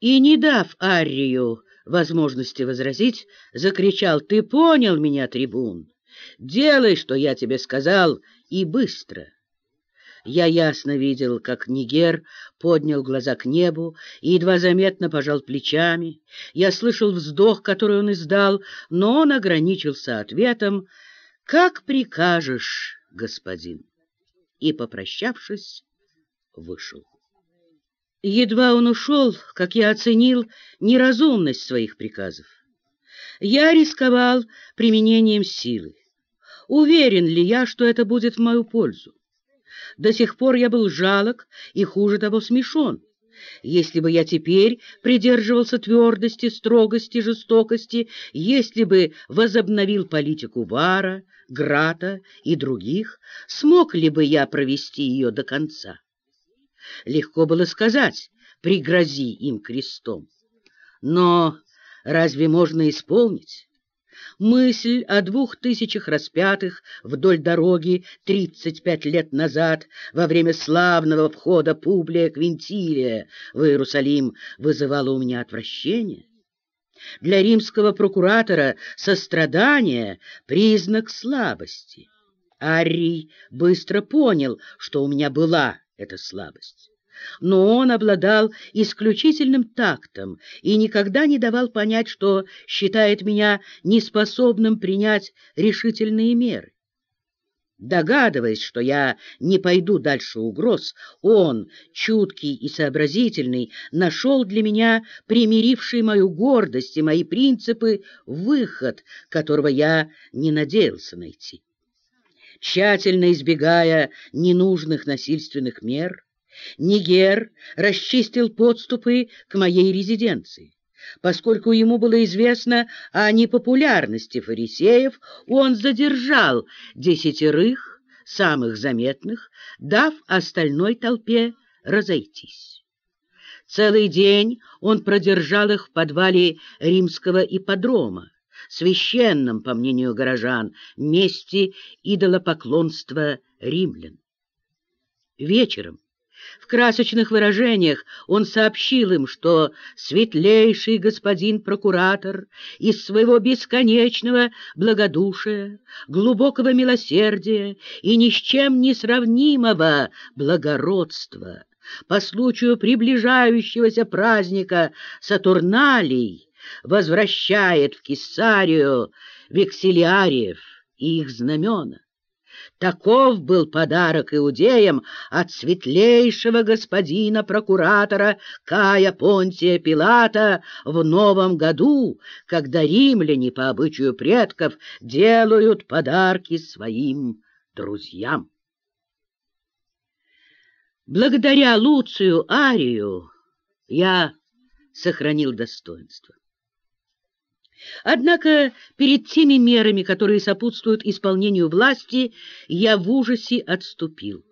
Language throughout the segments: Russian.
И, не дав Аррию возможности возразить, закричал «Ты понял меня, трибун? Делай, что я тебе сказал, и быстро!» Я ясно видел, как Нигер поднял глаза к небу и едва заметно пожал плечами. Я слышал вздох, который он издал, но он ограничился ответом «Как прикажешь, господин?» и, попрощавшись, вышел. Едва он ушел, как я оценил неразумность своих приказов. Я рисковал применением силы. Уверен ли я, что это будет в мою пользу? До сих пор я был жалок и, хуже того, смешон. Если бы я теперь придерживался твердости, строгости, жестокости, если бы возобновил политику Вара, Грата и других, смог ли бы я провести ее до конца? Легко было сказать, пригрози им крестом. Но разве можно исполнить? Мысль о двух тысячах распятых вдоль дороги тридцать пять лет назад во время славного входа Публия Квинтилия в Иерусалим вызывала у меня отвращение. Для римского прокуратора сострадание — признак слабости. Арий быстро понял, что у меня была эта слабость но он обладал исключительным тактом и никогда не давал понять, что считает меня неспособным принять решительные меры. Догадываясь, что я не пойду дальше угроз, он, чуткий и сообразительный, нашел для меня, примиривший мою гордость и мои принципы, выход, которого я не надеялся найти. Тщательно избегая ненужных насильственных мер, Нигер расчистил подступы к моей резиденции. Поскольку ему было известно о непопулярности фарисеев, он задержал десятерых, самых заметных, дав остальной толпе разойтись. Целый день он продержал их в подвале римского ипподрома, священном, по мнению горожан, месте идолопоклонства римлян. Вечером в красочных выражениях он сообщил им, что светлейший господин прокуратор из своего бесконечного благодушия, глубокого милосердия и ни с чем не сравнимого благородства по случаю приближающегося праздника Сатурналей возвращает в Кесарию векселиариев и их знамена. Таков был подарок иудеям от светлейшего господина прокуратора Кая Понтия Пилата в новом году, когда римляне по обычаю предков делают подарки своим друзьям. Благодаря Луцию Арию я сохранил достоинство. Однако перед теми мерами, которые сопутствуют исполнению власти, я в ужасе отступил.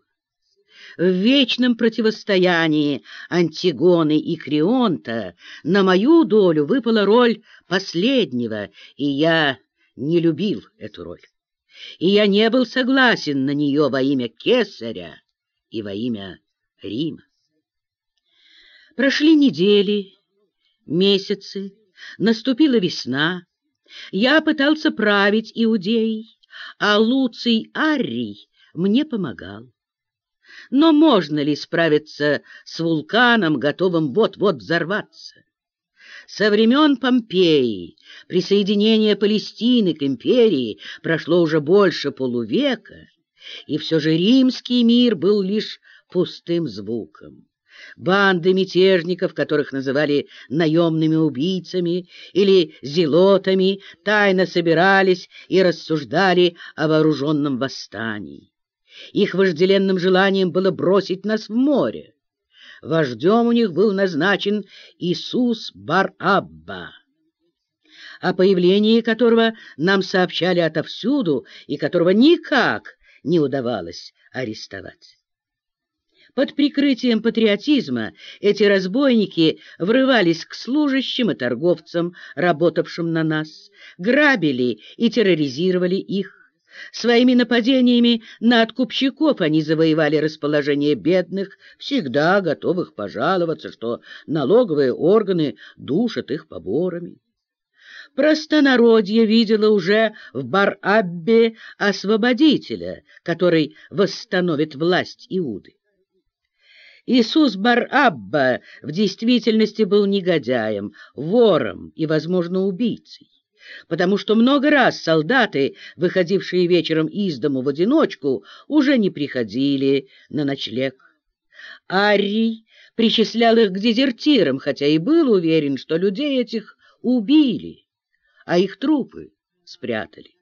В вечном противостоянии Антигоны и Крионта на мою долю выпала роль последнего, и я не любил эту роль. И я не был согласен на нее во имя Кесаря и во имя Рима. Прошли недели, месяцы, Наступила весна. Я пытался править Иудеей, а Луций Аррий мне помогал. Но можно ли справиться с вулканом, готовым вот-вот взорваться? Со времен Помпеи, присоединения Палестины к империи, прошло уже больше полувека, и все же римский мир был лишь пустым звуком. Банды мятежников, которых называли наемными убийцами или зелотами, тайно собирались и рассуждали о вооруженном восстании. Их вожделенным желанием было бросить нас в море. Вождем у них был назначен Иисус Бар-Абба, о появлении которого нам сообщали отовсюду и которого никак не удавалось арестовать. Под прикрытием патриотизма эти разбойники врывались к служащим и торговцам, работавшим на нас, грабили и терроризировали их, Своими нападениями на откупщиков они завоевали расположение бедных, всегда готовых пожаловаться, что налоговые органы душат их поборами. Простонародье видело уже в Бар-Аббе освободителя, который восстановит власть Иуды. Иисус Бар-Абба в действительности был негодяем, вором и, возможно, убийцей потому что много раз солдаты, выходившие вечером из дому в одиночку, уже не приходили на ночлег. Арий причислял их к дезертирам, хотя и был уверен, что людей этих убили, а их трупы спрятали.